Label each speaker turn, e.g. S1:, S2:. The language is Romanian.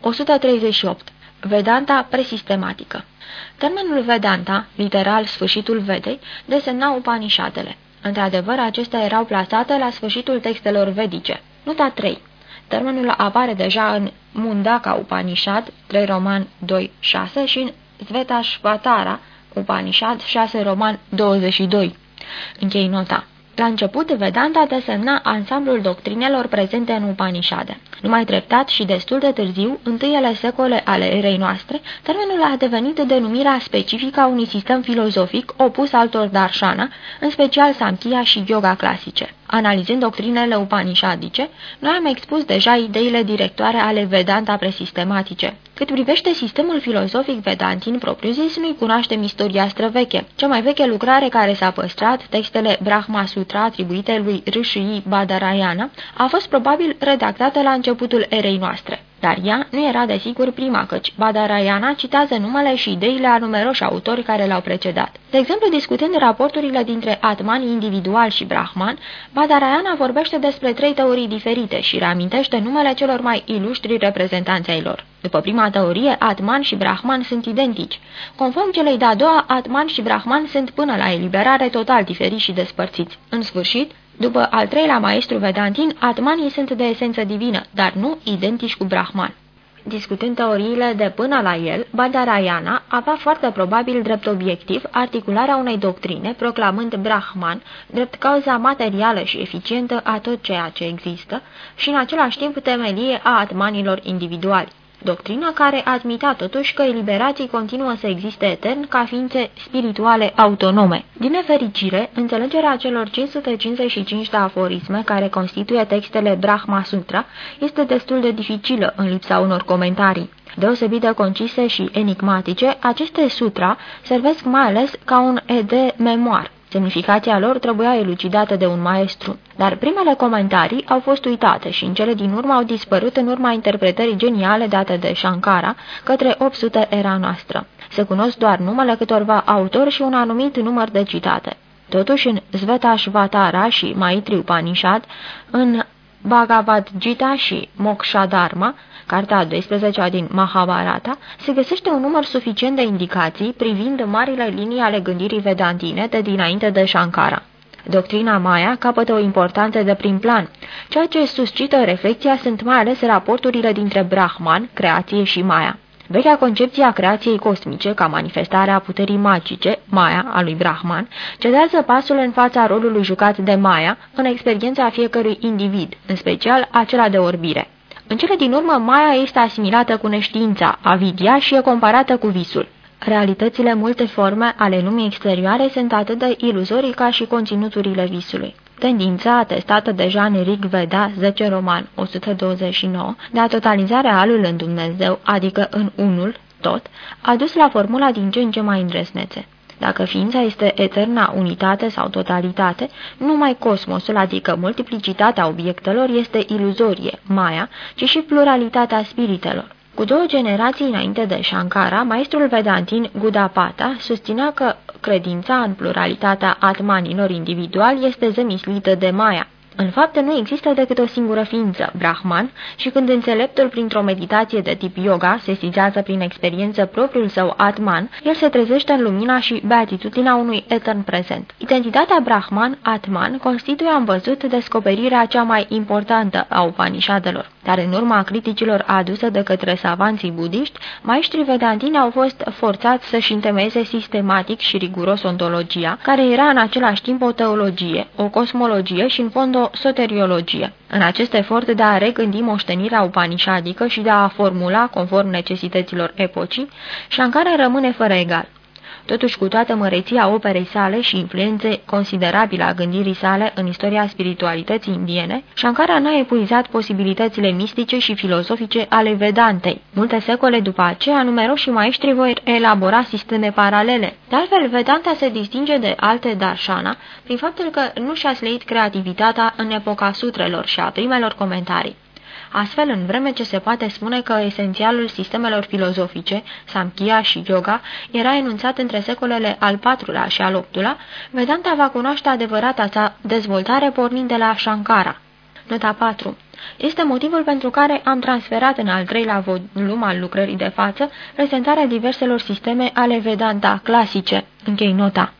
S1: 138. Vedanta presistematică Termenul Vedanta, literal sfârșitul Vedei, desemna Upanishadele. Într-adevăr, acestea erau plasate la sfârșitul textelor vedice. Nota 3. Termenul apare deja în Mundaka Upanishad, 3 roman 2, 6 și în Svetashvatara Upanishad, 6 roman 22. Închei nota. La început, Vedanta desemna ansamblul doctrinelor prezente în Upanishade. Numai treptat și destul de târziu, întâiele secole ale erei noastre, termenul a devenit denumirea specifică a unui sistem filozofic opus altor darshana, în special Samkhya și yoga clasice. Analizând doctrinele upanishadice, noi am expus deja ideile directoare ale Vedanta presistematice. Cât privește sistemul filozofic vedantin propriu-zis, nu-i cunoaștem istoria străveche. Cea mai veche lucrare care s-a păstrat, textele Brahma Sutra atribuite lui Rishi Badarayana, a fost probabil redactată la începutul erei noastre. Dar ea nu era desigur prima, căci Badarayana citează numele și ideile a numeroși autori care l-au precedat. De exemplu, discutând raporturile dintre Atman individual și Brahman, Badarayana vorbește despre trei teorii diferite și reamintește numele celor mai iluștri reprezentanți ai lor. După prima teorie, Atman și Brahman sunt identici. Conform celei de-a doua, Atman și Brahman sunt până la eliberare total diferiți și despărțiți. În sfârșit, după al treilea maestru Vedantin, Atmanii sunt de esență divină, dar nu identici cu Brahman. Discutând teoriile de până la el, Badarayana avea foarte probabil drept obiectiv articularea unei doctrine, proclamând Brahman drept cauza materială și eficientă a tot ceea ce există și în același timp temelie a atmanilor individuali doctrina care admita totuși că eliberații continuă să existe etern ca ființe spirituale autonome. Din nefericire, înțelegerea celor 555 de aforisme care constituie textele Brahma Sutra este destul de dificilă în lipsa unor comentarii. Deosebit de concise și enigmatice, aceste sutra servesc mai ales ca un ede memoar. Semnificația lor trebuia elucidată de un maestru, dar primele comentarii au fost uitate și în cele din urmă au dispărut în urma interpretării geniale date de Shankara către 800 era noastră. Se cunosc doar numele câtorva autori și un anumit număr de citate. Totuși, în Svetashvatara și Maitri Upanishad, în Bhagavad Gita și Moksha Dharma, cartea a 12-a din Mahabharata, se găsește un număr suficient de indicații privind marile linii ale gândirii vedantine de dinainte de Shankara. Doctrina Maya capătă o importanță de prim plan. Ceea ce suscită reflexia sunt mai ales raporturile dintre Brahman, creație și Maya. Vechea concepție a creației cosmice, ca manifestare a puterii magice, Maya, a lui Brahman, cedează pasul în fața rolului jucat de Maya în experiența fiecărui individ, în special acela de orbire. În cele din urmă, Maya este asimilată cu neștiința, avidia și e comparată cu visul. Realitățile multe forme ale lumii exterioare sunt atât de iluzorii ca și conținuturile visului. Tendința atestată deja în Rig Veda 10 Roman 129 de a totaliza realul în Dumnezeu, adică în unul, tot, a dus la formula din ce în ce mai îndresnețe. Dacă ființa este eterna unitate sau totalitate, numai cosmosul, adică multiplicitatea obiectelor, este iluzorie, Maya, ci și pluralitatea spiritelor. Cu două generații înainte de Shankara, maestrul Vedantin Gudapata susținea că credința în pluralitatea atmanilor individuali este zemislită de Maya. În fapt, nu există decât o singură ființă, Brahman, și când înțeleptul printr-o meditație de tip yoga se sizează prin experiență propriul său Atman, el se trezește în lumina și beatitudinea unui etern prezent. Identitatea Brahman-Atman constituie, am văzut, descoperirea cea mai importantă a Upanishadelor. Dar în urma criticilor aduse de către savanții budiști, maestrii vedantini au fost forțați să-și întemeieze sistematic și riguros ontologia, care era în același timp o teologie, o cosmologie și în fond o soteriologie. În acest efort de a regândi moștenirea upanishadică și de a formula conform necesităților epocii, Shankara rămâne fără egal. Totuși, cu toată măreția operei sale și influențe considerabile a gândirii sale în istoria spiritualității indiene, Shankara n-a epuizat posibilitățile mistice și filozofice ale Vedantei. Multe secole după aceea, numeroși maestri vor elabora sisteme paralele. De altfel, Vedanta se distinge de alte darshana prin faptul că nu și-a sleit creativitatea în epoca sutrelor și a primelor comentarii. Astfel, în vreme ce se poate spune că esențialul sistemelor filozofice, Samkhya și Yoga, era enunțat între secolele al IV-lea și al VIII-lea, Vedanta va cunoaște adevărata sa dezvoltare pornind de la Shankara. Nota 4. Este motivul pentru care am transferat în al treilea volum al lucrării de față prezentarea diverselor sisteme ale Vedanta clasice. Închei nota.